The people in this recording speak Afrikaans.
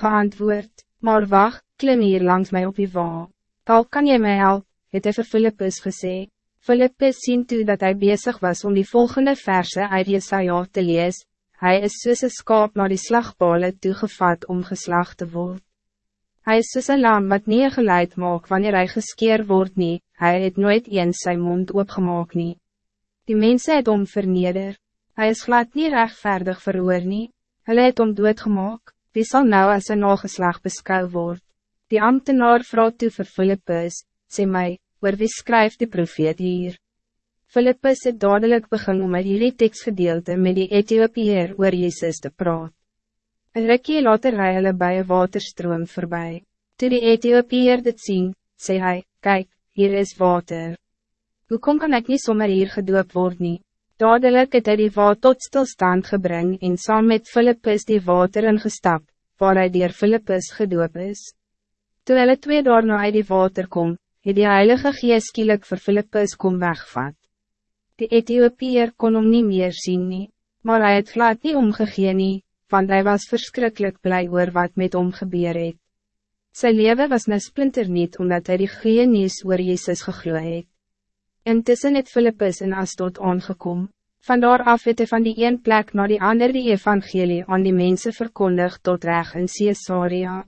geantwoord, maar wacht, klim hier langs mij op die wa. Tal kan jy my help, het hy vir Philippus gesê. Philippus sien toe dat hij bezig was om die volgende verse uit Jesaja te lees. Hij is soos een skaap na die slagbale toegevat om geslag te worden. Hij is soos een lam wat nie geluid maak wanneer hij geskeer wordt nie, hij het nooit eens zijn mond opgemaak nie. Die mensen het om verneder, hij is glad nie rechtvaardig verhoor nie, hulle het om doodgemaak, wie zal nou als een nageslag beskou word? Die ambtenaar vraagt toe vir Philippus, sê my, oor wie skryf die profeet hier? Philippus het dadelijk begin om met hierdie tekstgedeelte met die Ethiopiër oor Jezus te praat. Een rikkie later rij hulle by een waterstroom voorbij. Toe die Ethiopiër dit sien, sê hy, kijk, hier is water. Hoekom kan ik niet sommer hier gedoop word nie? Dadelijk het hy die water tot stilstand gebring en saam met Philippus die water ingestap, waar hy dier Philippus gedoop is. Toe hulle twee daarna uit die water kom, het die Heilige Geest skielik vir Philippus kom wegvat. Die Ethiopiër kon hom nie meer sien nie, maar hij het glad nie omgegeen nie, want hij was verschrikkelijk blij oor wat met hom gebeur het. Sy leven was na splinter niet omdat hij die goeie nieuws oor Jezus gegloe het. Intussen het Philippus in Asdod aangekom, vandaar af het hy van die een plek naar die ander die evangelie aan die mensen verkondig tot reg in Caesarea.